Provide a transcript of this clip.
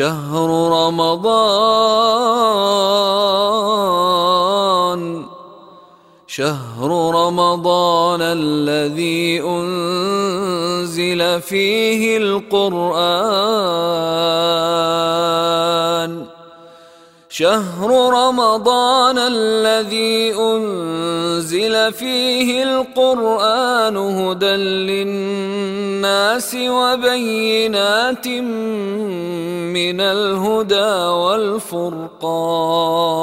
شهر رمضان. شهر رمضان الذي أنزل فيه القرآن. شهر رمضان الذي أنزل فيه القران هدى للناس وبينات من الهدى والفرقان